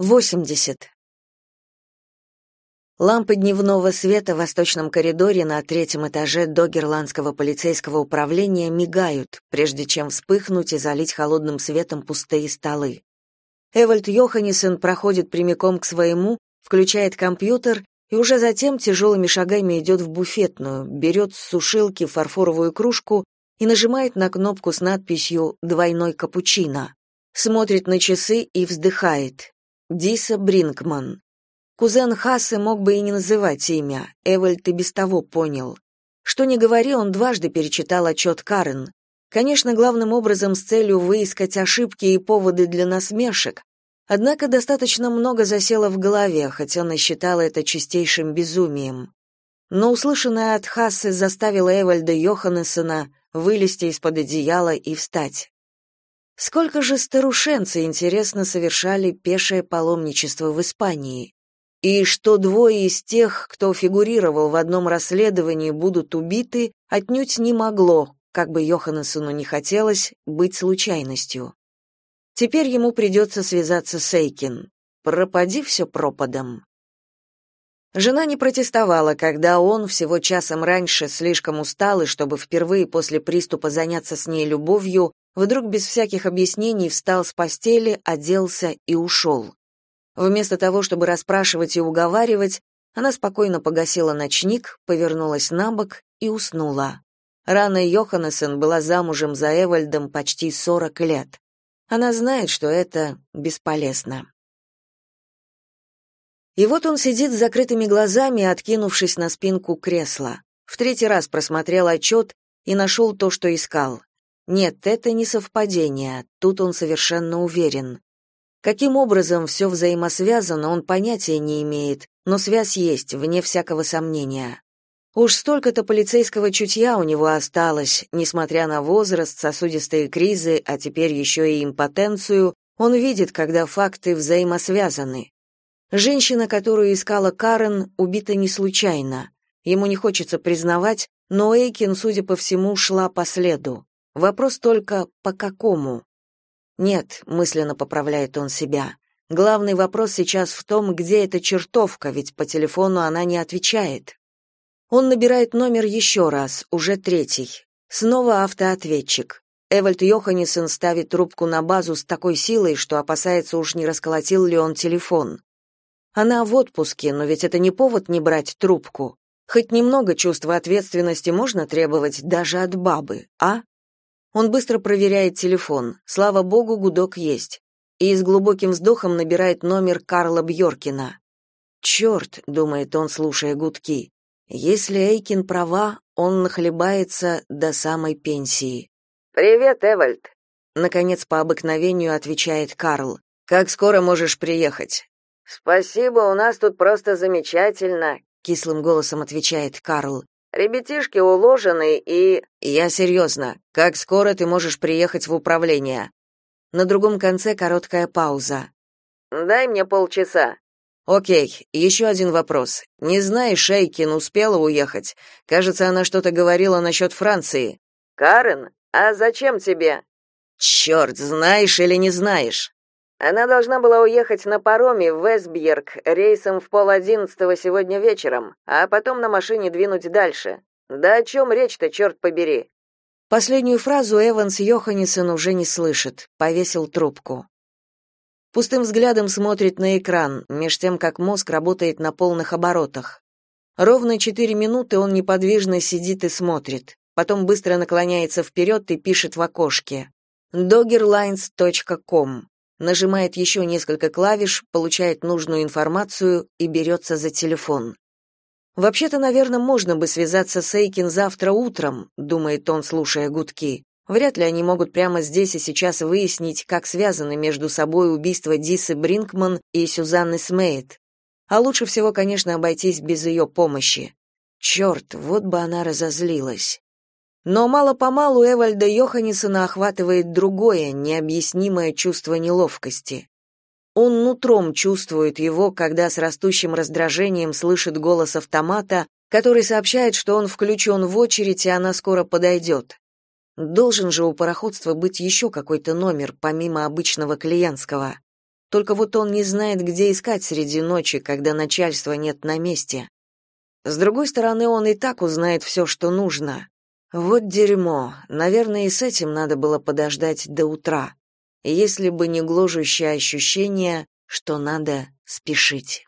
80. Лампы дневного света в восточном коридоре на третьем этаже Догерландского полицейского управления мигают, прежде чем вспыхнуть и залить холодным светом пустые столы. Эвальд Йоханнесен проходит прямиком к своему, включает компьютер и уже затем тяжелыми шагами идет в буфетную, берет с сушилки фарфоровую кружку и нажимает на кнопку с надписью «Двойной капучино». Смотрит на часы и вздыхает. Диса Бринкман. Кузен Хассе мог бы и не называть имя, Эвальд и без того понял. Что ни говори, он дважды перечитал отчет Карен. Конечно, главным образом с целью выискать ошибки и поводы для насмешек, однако достаточно много засело в голове, хотя он и считал это чистейшим безумием. Но услышанное от Хассе заставило Эвальда Йоханнесона вылезти из-под одеяла и встать. Сколько же старушенцы, интересно, совершали пешее паломничество в Испании? И что двое из тех, кто фигурировал в одном расследовании, будут убиты, отнюдь не могло, как бы Йоханнесону не хотелось, быть случайностью. Теперь ему придется связаться с Эйкин. Пропади все пропадом. Жена не протестовала, когда он всего часом раньше слишком устал, и чтобы впервые после приступа заняться с ней любовью, вдруг без всяких объяснений встал с постели, оделся и ушел. Вместо того, чтобы расспрашивать и уговаривать, она спокойно погасила ночник, повернулась на бок и уснула. Рана Йоханнесен была замужем за Эвальдом почти 40 лет. Она знает, что это бесполезно. И вот он сидит с закрытыми глазами, откинувшись на спинку кресла. В третий раз просмотрел отчет и нашел то, что искал. Нет, это не совпадение, тут он совершенно уверен. Каким образом все взаимосвязано, он понятия не имеет, но связь есть, вне всякого сомнения. Уж столько-то полицейского чутья у него осталось, несмотря на возраст, сосудистые кризы, а теперь еще и импотенцию, он видит, когда факты взаимосвязаны. Женщина, которую искала Карен, убита не случайно. Ему не хочется признавать, но Эйкин, судя по всему, шла по следу. Вопрос только по какому? Нет, мысленно поправляет он себя. Главный вопрос сейчас в том, где эта чертовка, ведь по телефону она не отвечает. Он набирает номер еще раз, уже третий. Снова автоответчик. Эвальд Йоханнесен ставит трубку на базу с такой силой, что опасается уж не расколотил ли он телефон. Она в отпуске, но ведь это не повод не брать трубку. Хоть немного чувства ответственности можно требовать даже от бабы, а? Он быстро проверяет телефон. Слава богу, гудок есть. И с глубоким вздохом набирает номер Карла Бьоркина. «Черт», — думает он, слушая гудки. Если Эйкин права, он нахлебается до самой пенсии. Привет, Эвальд. Наконец по обыкновению отвечает Карл. Как скоро можешь приехать? Спасибо, у нас тут просто замечательно, кислым голосом отвечает Карл. Ребятишки уложены и... Я серьезно. Как скоро ты можешь приехать в управление? На другом конце короткая пауза. Дай мне полчаса. Окей, еще один вопрос. Не знаешь, Шейкин успела уехать? Кажется, она что-то говорила насчет Франции. Карен, а зачем тебе? Черт, знаешь или не знаешь? Она должна была уехать на пароме в Вестбьерг рейсом в пол одиннадцатого сегодня вечером, а потом на машине двинуть дальше. Да о чем речь-то, черт побери?» Последнюю фразу Эванс Йоханнесен уже не слышит, повесил трубку. Пустым взглядом смотрит на экран, меж тем, как мозг работает на полных оборотах. Ровно четыре минуты он неподвижно сидит и смотрит, потом быстро наклоняется вперед и пишет в окошке doggerlines.com нажимает еще несколько клавиш, получает нужную информацию и берется за телефон. Вообще-то, наверное, можно бы связаться с Эйкин завтра утром, думает он, слушая гудки. Вряд ли они могут прямо здесь и сейчас выяснить, как связаны между собой убийства Дисы Бринкман и Сюзанны Смейт. А лучше всего, конечно, обойтись без ее помощи. Черт, вот бы она разозлилась. Но мало-помалу Эвальда Йоханнесона охватывает другое, необъяснимое чувство неловкости. Он нутром чувствует его, когда с растущим раздражением слышит голос автомата, который сообщает, что он включен в очередь, и она скоро подойдет. Должен же у пароходства быть еще какой-то номер, помимо обычного клиентского. Только вот он не знает, где искать среди ночи, когда начальства нет на месте. С другой стороны, он и так узнает все, что нужно. Вот дерьмо. Наверное, и с этим надо было подождать до утра. Если бы не гложущее ощущение, что надо спешить.